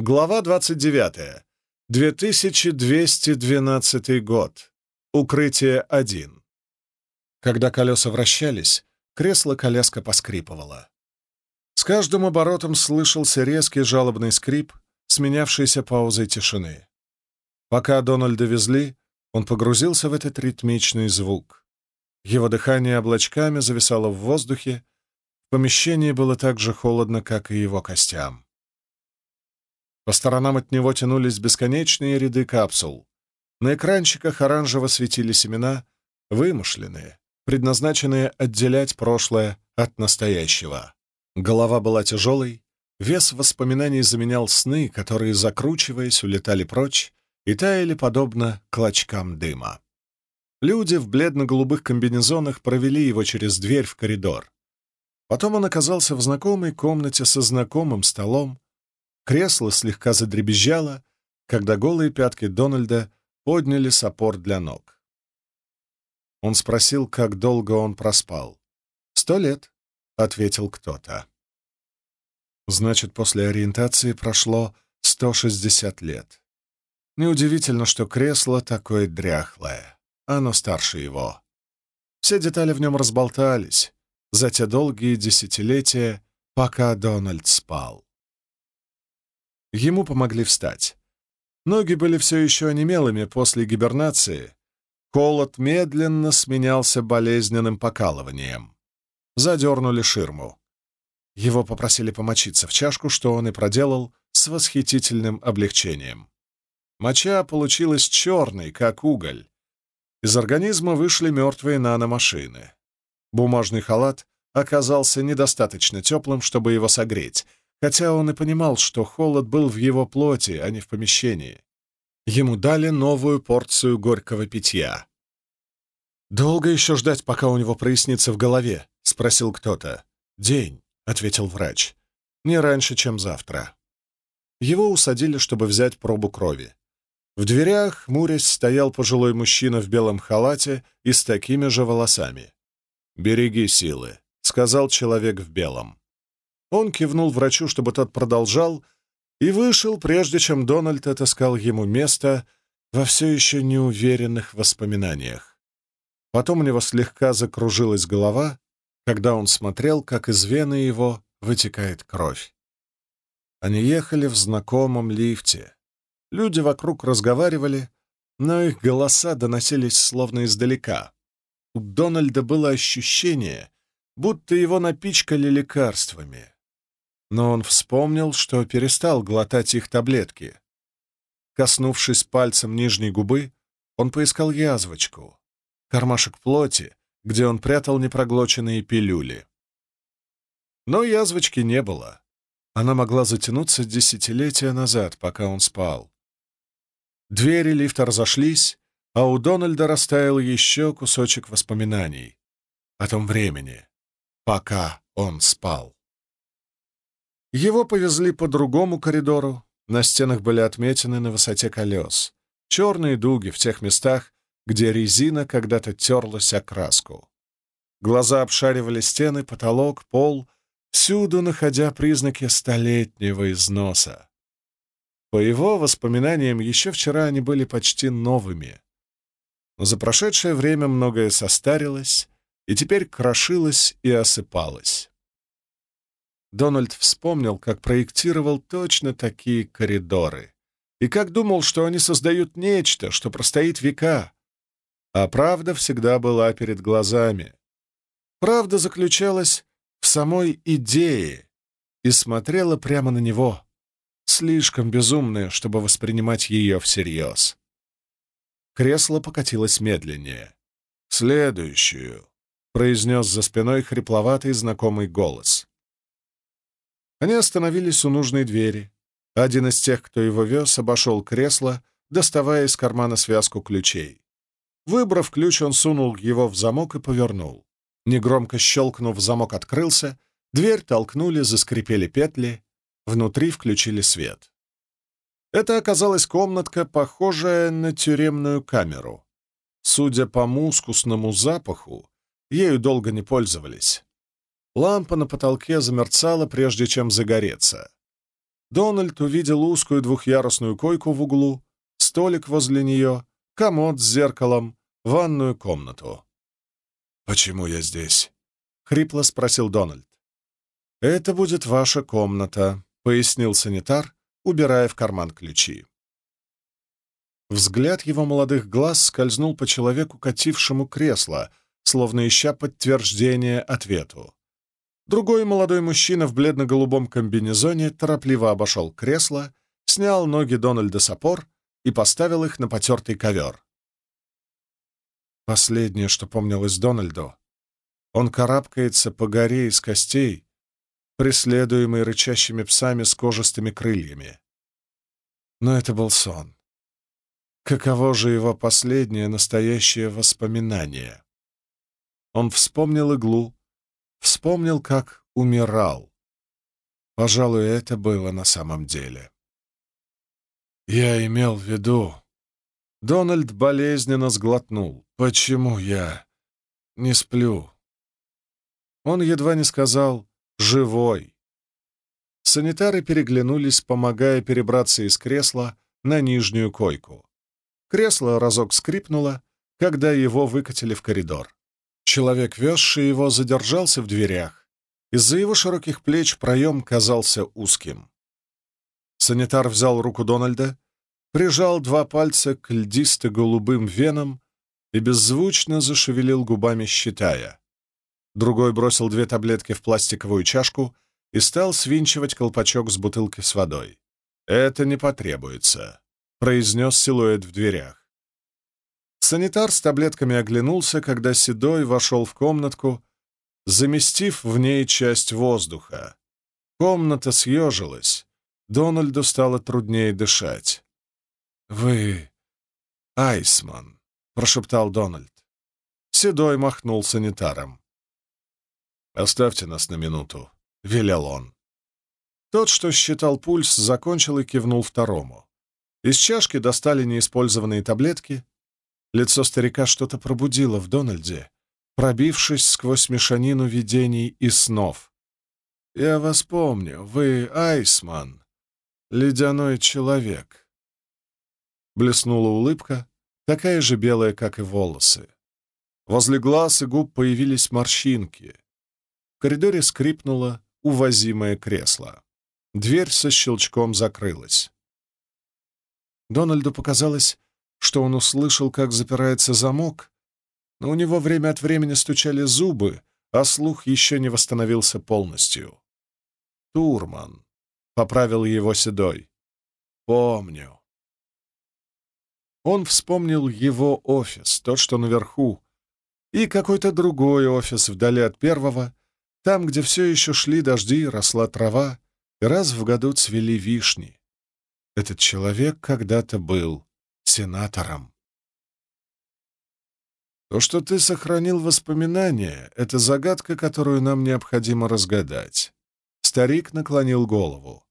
Глава 29. 2212 год. Укрытие 1. Когда колеса вращались, кресло-коляска поскрипывало. С каждым оборотом слышался резкий жалобный скрип, сменявшийся паузой тишины. Пока Дональда везли, он погрузился в этот ритмичный звук. Его дыхание облачками зависало в воздухе, в помещении было так же холодно, как и его костям. По сторонам от него тянулись бесконечные ряды капсул. На экранчиках оранжево светили семена, вымышленные, предназначенные отделять прошлое от настоящего. Голова была тяжелой, вес воспоминаний заменял сны, которые, закручиваясь, улетали прочь и таяли подобно клочкам дыма. Люди в бледно-голубых комбинезонах провели его через дверь в коридор. Потом он оказался в знакомой комнате со знакомым столом, Кресло слегка задребезжало, когда голые пятки Дональда подняли саппорт для ног. Он спросил, как долго он проспал. «Сто лет», — ответил кто-то. Значит, после ориентации прошло 160 лет. Неудивительно, что кресло такое дряхлое. Оно старше его. Все детали в нем разболтались за те долгие десятилетия, пока Дональд спал. Ему помогли встать. Ноги были все еще онемелыми после гибернации. Холод медленно сменялся болезненным покалыванием. Задернули ширму. Его попросили помочиться в чашку, что он и проделал с восхитительным облегчением. Моча получилась черной, как уголь. Из организма вышли мертвые наномашины. Бумажный халат оказался недостаточно теплым, чтобы его согреть, хотя он и понимал, что холод был в его плоти, а не в помещении. Ему дали новую порцию горького питья. «Долго еще ждать, пока у него прояснится в голове?» — спросил кто-то. «День», — ответил врач. «Не раньше, чем завтра». Его усадили, чтобы взять пробу крови. В дверях, хмурясь, стоял пожилой мужчина в белом халате и с такими же волосами. «Береги силы», — сказал человек в белом. Он кивнул врачу, чтобы тот продолжал, и вышел, прежде чем Дональд отыскал ему место во все еще неуверенных воспоминаниях. Потом у него слегка закружилась голова, когда он смотрел, как из вены его вытекает кровь. Они ехали в знакомом лифте. Люди вокруг разговаривали, но их голоса доносились словно издалека. У Дональда было ощущение, будто его напичкали лекарствами но он вспомнил, что перестал глотать их таблетки. Коснувшись пальцем нижней губы, он поискал язвочку, кармашек плоти, где он прятал непроглоченные пилюли. Но язвочки не было. Она могла затянуться десятилетия назад, пока он спал. Двери лифта разошлись, а у Дональда растаял еще кусочек воспоминаний о том времени, пока он спал. Его повезли по другому коридору. На стенах были отметины на высоте колес. Черные дуги в тех местах, где резина когда-то терлась о краску. Глаза обшаривали стены, потолок, пол, всюду находя признаки столетнего износа. По его воспоминаниям, еще вчера они были почти новыми. Но за прошедшее время многое состарилось и теперь крошилось и осыпалось. Дональд вспомнил, как проектировал точно такие коридоры, и как думал, что они создают нечто, что простоит века. А правда всегда была перед глазами. Правда заключалась в самой идее и смотрела прямо на него, слишком безумная, чтобы воспринимать ее всерьез. Кресло покатилось медленнее. «Следующую», — произнес за спиной хрипловатый знакомый голос. Они остановились у нужной двери. Один из тех, кто его вез, обошел кресло, доставая из кармана связку ключей. Выбрав ключ, он сунул его в замок и повернул. Негромко щелкнув, замок открылся, дверь толкнули, заскрипели петли, внутри включили свет. Это оказалась комнатка, похожая на тюремную камеру. Судя по мускусному запаху, ею долго не пользовались. Лампа на потолке замерцала, прежде чем загореться. Дональд увидел узкую двухъярусную койку в углу, столик возле нее, комод с зеркалом, ванную комнату. «Почему я здесь?» — хрипло спросил Дональд. «Это будет ваша комната», — пояснил санитар, убирая в карман ключи. Взгляд его молодых глаз скользнул по человеку, катившему кресло, словно ища подтверждение ответу. Другой молодой мужчина в бледно-голубом комбинезоне торопливо обошел кресло, снял ноги Дональда с опор и поставил их на потертый ковер. Последнее, что помнилось Дональду, он карабкается по горе из костей, преследуемый рычащими псами с кожистыми крыльями. Но это был сон. Каково же его последнее настоящее воспоминание? Он вспомнил иглу, вспомнил, как умирал. Пожалуй, это было на самом деле. Я имел в виду... Дональд болезненно сглотнул. Почему я не сплю? Он едва не сказал «живой». Санитары переглянулись, помогая перебраться из кресла на нижнюю койку. Кресло разок скрипнуло, когда его выкатили в коридор. Человек, везший его, задержался в дверях. Из-за его широких плеч проем казался узким. Санитар взял руку Дональда, прижал два пальца к льдисто-голубым венам и беззвучно зашевелил губами, считая. Другой бросил две таблетки в пластиковую чашку и стал свинчивать колпачок с бутылки с водой. «Это не потребуется», — произнес силуэт в дверях. Санитар с таблетками оглянулся, когда Седой вошел в комнатку, заместив в ней часть воздуха. Комната съежилась. Дональду стало труднее дышать. «Вы... Айсман», — прошептал Дональд. Седой махнул санитаром. «Оставьте нас на минуту», — велел он. Тот, что считал пульс, закончил и кивнул второму. Из чашки достали неиспользованные таблетки, Лицо старика что-то пробудило в Дональде, пробившись сквозь мешанину видений и снов. «Я вас помню. Вы Айсман, ледяной человек». Блеснула улыбка, такая же белая, как и волосы. Возле глаз и губ появились морщинки. В коридоре скрипнуло увозимое кресло. Дверь со щелчком закрылась. Дональду показалось, что он услышал, как запирается замок, но у него время от времени стучали зубы, а слух еще не восстановился полностью. «Турман», — поправил его Седой. «Помню». Он вспомнил его офис, тот, что наверху, и какой-то другой офис вдали от первого, там, где все еще шли дожди, росла трава, и раз в году цвели вишни. Этот человек когда-то был сенатором. То, что ты сохранил воспоминания, — это загадка, которую нам необходимо разгадать. Старик наклонил голову.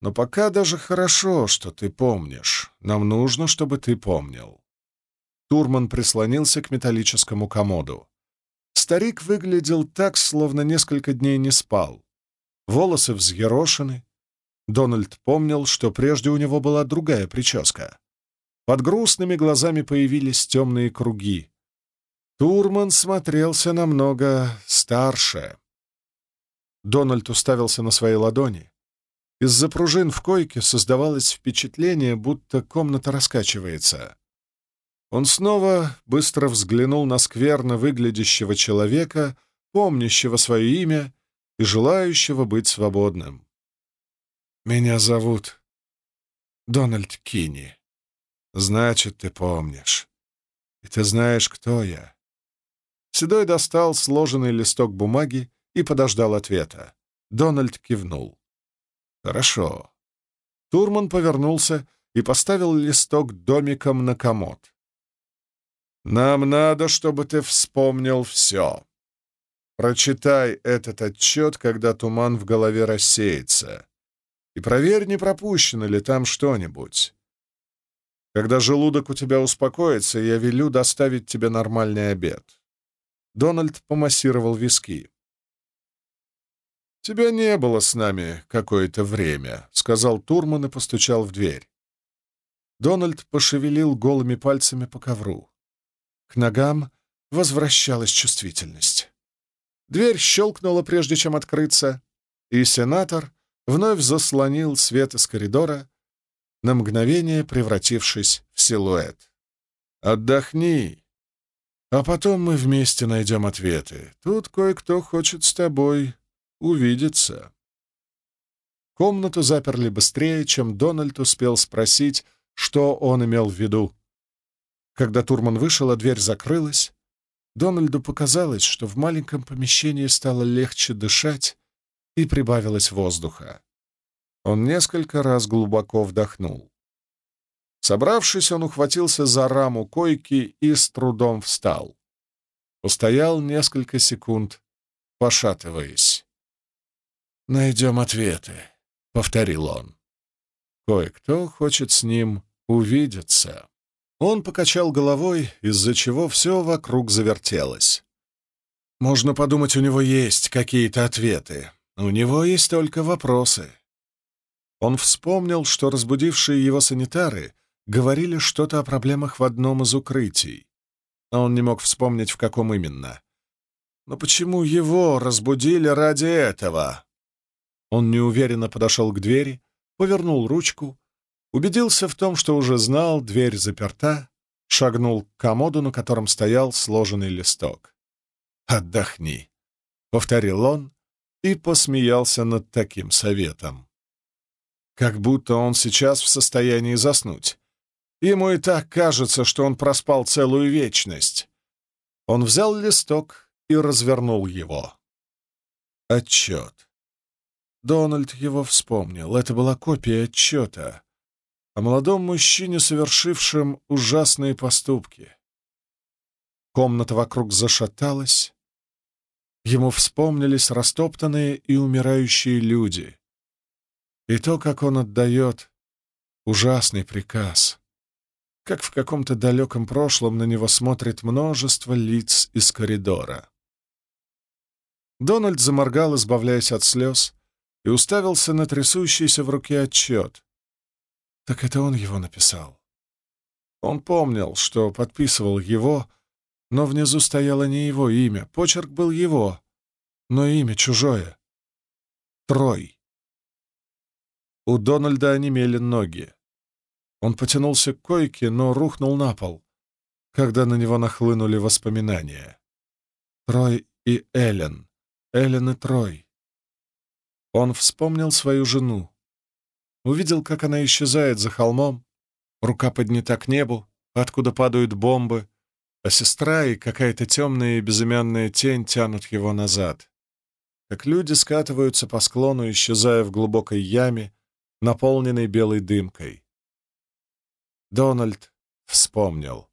Но пока даже хорошо, что ты помнишь. Нам нужно, чтобы ты помнил. Турман прислонился к металлическому комоду. Старик выглядел так, словно несколько дней не спал. Волосы взъерошены. Дональд помнил, что прежде у него была другая прическа. Под грустными глазами появились темные круги. Турман смотрелся намного старше. Дональд уставился на свои ладони. Из-за пружин в койке создавалось впечатление, будто комната раскачивается. Он снова быстро взглянул на скверно выглядящего человека, помнящего свое имя и желающего быть свободным. «Меня зовут Дональд Кини», Значит, ты помнишь. И ты знаешь, кто я. Седой достал сложенный листок бумаги и подождал ответа. Дональд кивнул. Хорошо. Турман повернулся и поставил листок домиком на комод. «Нам надо, чтобы ты вспомнил все. Прочитай этот отчет, когда туман в голове рассеется, и проверь, не пропущено ли там что-нибудь. Когда желудок у тебя успокоится, я велю доставить тебе нормальный обед». Дональд помассировал виски. «Тебя не было с нами какое-то время», — сказал Турман и постучал в дверь. Дональд пошевелил голыми пальцами по ковру. К ногам возвращалась чувствительность. Дверь щелкнула, прежде чем открыться, и сенатор вновь заслонил свет из коридора, на мгновение превратившись в силуэт. «Отдохни, а потом мы вместе найдем ответы. Тут кое-кто хочет с тобой увидеться». Комнату заперли быстрее, чем Дональд успел спросить, что он имел в виду. Когда Турман вышел, а дверь закрылась, Дональду показалось, что в маленьком помещении стало легче дышать и прибавилось воздуха. Он несколько раз глубоко вдохнул. Собравшись, он ухватился за раму койки и с трудом встал. Постоял несколько секунд, пошатываясь. «Найдем ответы», — повторил он. «Кое-кто хочет с ним увидеться». Он покачал головой, из-за чего все вокруг завертелось. Можно подумать, у него есть какие-то ответы. У него есть только вопросы. Он вспомнил, что разбудившие его санитары говорили что-то о проблемах в одном из укрытий. Но он не мог вспомнить, в каком именно. Но почему его разбудили ради этого? Он неуверенно подошел к двери, повернул ручку Убедился в том, что уже знал, дверь заперта, шагнул к комоду, на котором стоял сложенный листок. «Отдохни», — повторил он и посмеялся над таким советом. Как будто он сейчас в состоянии заснуть. Ему и так кажется, что он проспал целую вечность. Он взял листок и развернул его. Отчет. Дональд его вспомнил. Это была копия отчета о молодом мужчине, совершившем ужасные поступки. Комната вокруг зашаталась. Ему вспомнились растоптанные и умирающие люди. И то, как он отдает ужасный приказ. Как в каком-то далеком прошлом на него смотрит множество лиц из коридора. Дональд заморгал, избавляясь от слез, и уставился на трясущийся в руке отчет. Так это он его написал. Он помнил, что подписывал его, но внизу стояло не его имя. Почерк был его, но имя чужое. Трой. У Дональда онемели ноги. Он потянулся к койке, но рухнул на пол, когда на него нахлынули воспоминания. Трой и Эллен. Эллен и Трой. Он вспомнил свою жену, увидел, как она исчезает за холмом, рука поднята к небу, откуда падают бомбы, а сестра и какая-то темная и безымянная тень тянут его назад. Как люди скатываются по склону, исчезая в глубокой яме, наполненной белой дымкой. Дональд вспомнил.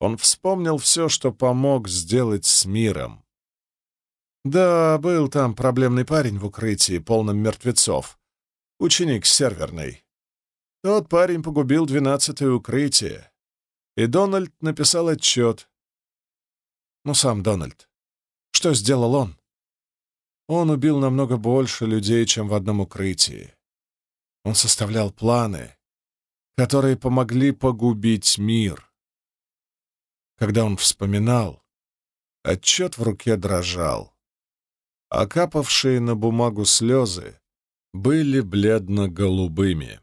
Он вспомнил все, что помог сделать с миром. Да, был там проблемный парень в укрытии, полном мертвецов, ученик серверной. Тот парень погубил двенадцатое укрытие, и Дональд написал отчет. Ну, сам Дональд. Что сделал он? Он убил намного больше людей, чем в одном укрытии. Он составлял планы, которые помогли погубить мир. Когда он вспоминал, отчет в руке дрожал, а капавшие на бумагу слезы были бледно-голубыми.